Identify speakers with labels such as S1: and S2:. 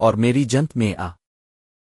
S1: اور میری جنت میں آ۔